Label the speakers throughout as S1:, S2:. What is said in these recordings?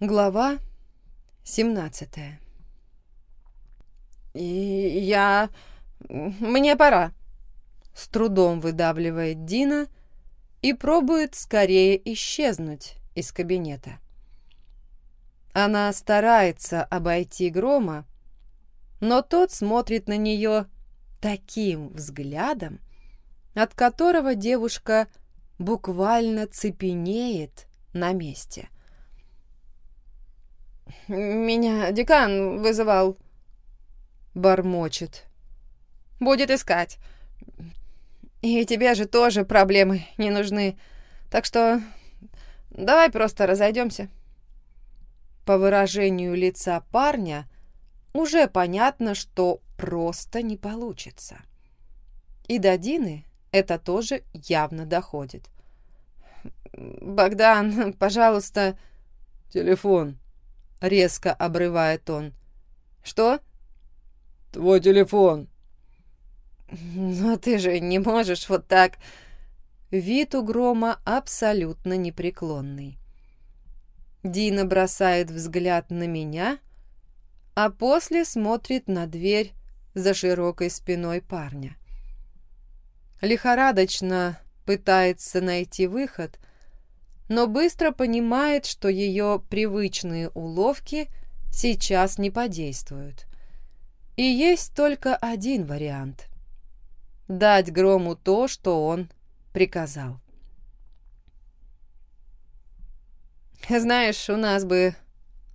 S1: Глава 17 «И я... мне пора», — с трудом выдавливает Дина и пробует скорее исчезнуть из кабинета. Она старается обойти Грома, но тот смотрит на нее таким взглядом, от которого девушка буквально цепенеет на месте. «Меня декан вызывал», — бормочет. «Будет искать. И тебе же тоже проблемы не нужны. Так что давай просто разойдемся». По выражению лица парня уже понятно, что просто не получится. И до Дины это тоже явно доходит. «Богдан, пожалуйста...»
S2: «Телефон», — резко обрывает он.
S1: «Что?»
S2: «Твой телефон».
S1: «Но ты же не можешь вот так...» Вид у Грома абсолютно непреклонный. Дина бросает взгляд на меня, а после смотрит на дверь за широкой спиной парня. Лихорадочно пытается найти выход, но быстро понимает, что ее привычные уловки сейчас не подействуют. И есть только один вариант — дать Грому то, что он приказал. «Знаешь, у нас бы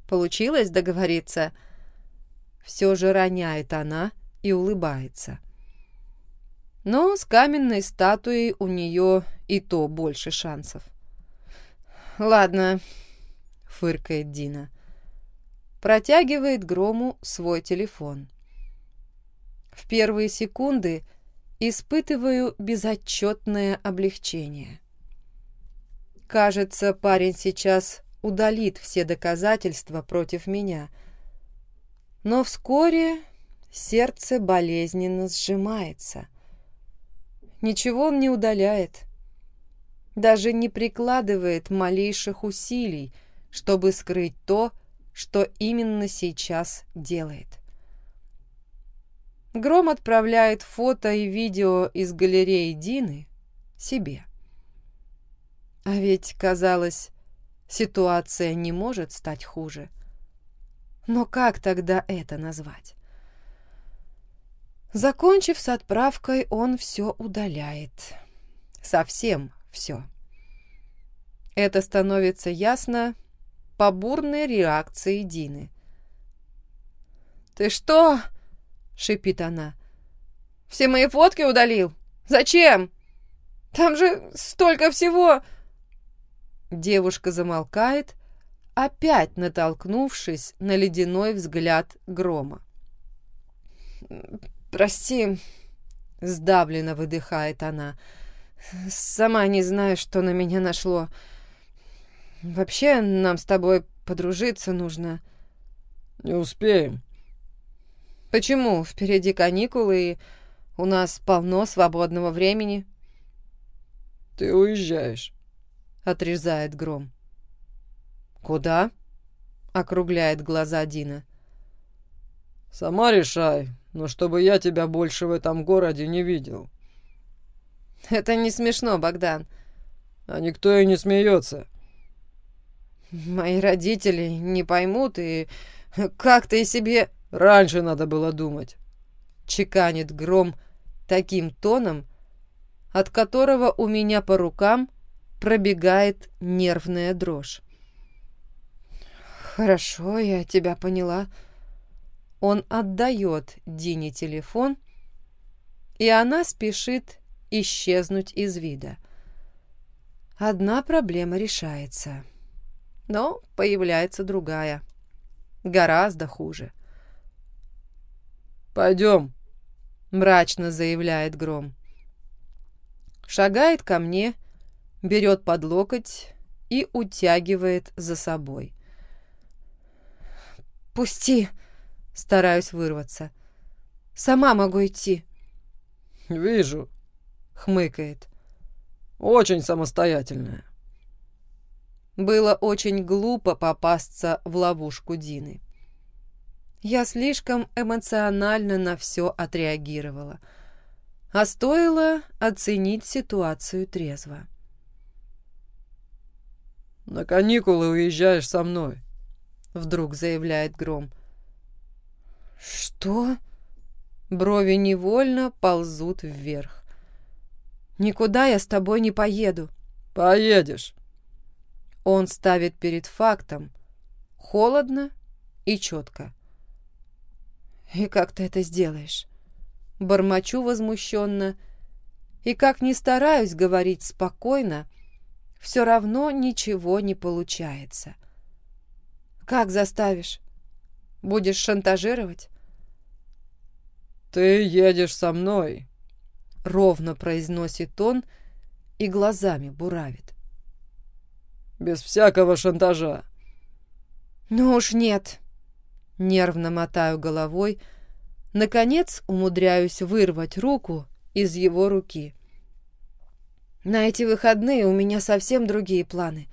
S1: получилось договориться», — все же роняет она и улыбается. Но с каменной статуей у нее и то больше шансов. «Ладно», — фыркает Дина. Протягивает Грому свой телефон. В первые секунды испытываю безотчетное облегчение. Кажется, парень сейчас удалит все доказательства против меня. Но вскоре сердце болезненно сжимается. Ничего он не удаляет даже не прикладывает малейших усилий, чтобы скрыть то, что именно сейчас делает. Гром отправляет фото и видео из галереи Дины себе. А ведь, казалось, ситуация не может стать хуже. Но как тогда это назвать? Закончив с отправкой, он все удаляет. Совсем все. Это становится ясно по бурной реакции Дины. «Ты что?» — шипит она. «Все мои фотки удалил? Зачем? Там же столько всего!» Девушка замолкает, опять натолкнувшись на ледяной взгляд грома. «Прости», — сдавленно выдыхает она, — Сама не знаю, что на меня нашло. Вообще, нам с тобой подружиться нужно.
S2: Не успеем.
S1: Почему? Впереди каникулы, и у нас полно свободного времени.
S2: Ты уезжаешь.
S1: Отрезает Гром. Куда? Округляет глаза Дина.
S2: Сама решай, но чтобы я тебя больше в этом городе не видел.
S1: Это не смешно, Богдан.
S2: А никто и не смеется.
S1: Мои родители не поймут, и как ты себе...
S2: Раньше надо было думать.
S1: Чеканит гром таким тоном, от которого у меня по рукам пробегает нервная дрожь. «Хорошо, я тебя поняла». Он отдает Дине телефон, и она спешит исчезнуть из вида. Одна проблема решается, но появляется другая, гораздо хуже.
S2: «Пойдем», —
S1: мрачно заявляет Гром. Шагает ко мне, берет под локоть и утягивает за собой. «Пусти!» — стараюсь вырваться. «Сама могу идти».
S2: «Вижу»,
S1: хмыкает.
S2: Очень самостоятельная.
S1: Было очень глупо попасться в ловушку Дины. Я слишком эмоционально на все отреагировала, а стоило оценить ситуацию трезво.
S2: «На каникулы уезжаешь со мной», —
S1: вдруг заявляет Гром. «Что?» Брови невольно ползут вверх. «Никуда я с тобой не поеду».
S2: «Поедешь».
S1: Он ставит перед фактом холодно и четко. «И как ты это сделаешь?» Бормочу возмущенно. И как ни стараюсь говорить спокойно, все равно ничего не получается. «Как заставишь? Будешь шантажировать?»
S2: «Ты едешь со мной», —
S1: ровно произносит он и глазами буравит.
S2: «Без всякого шантажа».
S1: «Ну уж нет», — нервно мотаю головой, наконец умудряюсь вырвать руку из его руки. «На эти выходные у меня совсем другие планы.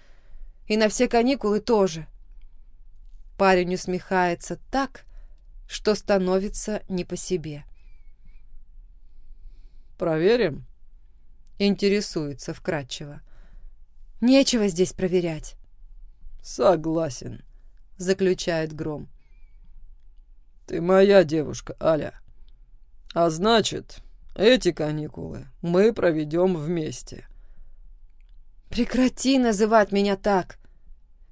S1: И на все каникулы тоже». Парень усмехается так, что становится не по себе.
S2: «Проверим?»
S1: — интересуется вкратчиво. «Нечего здесь проверять».
S2: «Согласен», —
S1: заключает Гром.
S2: «Ты моя девушка, Аля. А значит, эти каникулы мы проведем вместе».
S1: «Прекрати называть меня так!»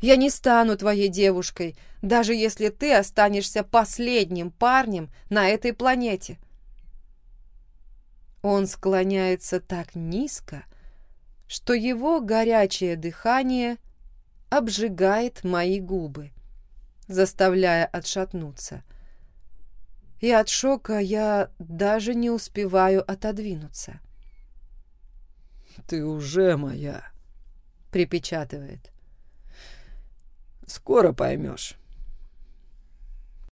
S1: Я не стану твоей девушкой, даже если ты останешься последним парнем на этой планете. Он склоняется так низко, что его горячее дыхание обжигает мои губы, заставляя отшатнуться. И от шока я даже не успеваю отодвинуться.
S2: «Ты уже моя», —
S1: припечатывает.
S2: Скоро поймешь.